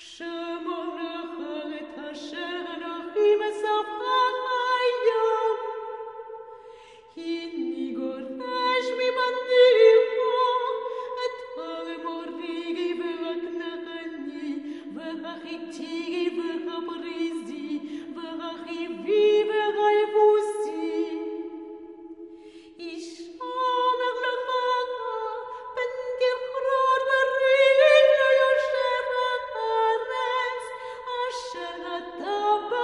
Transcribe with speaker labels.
Speaker 1: V'achitigi the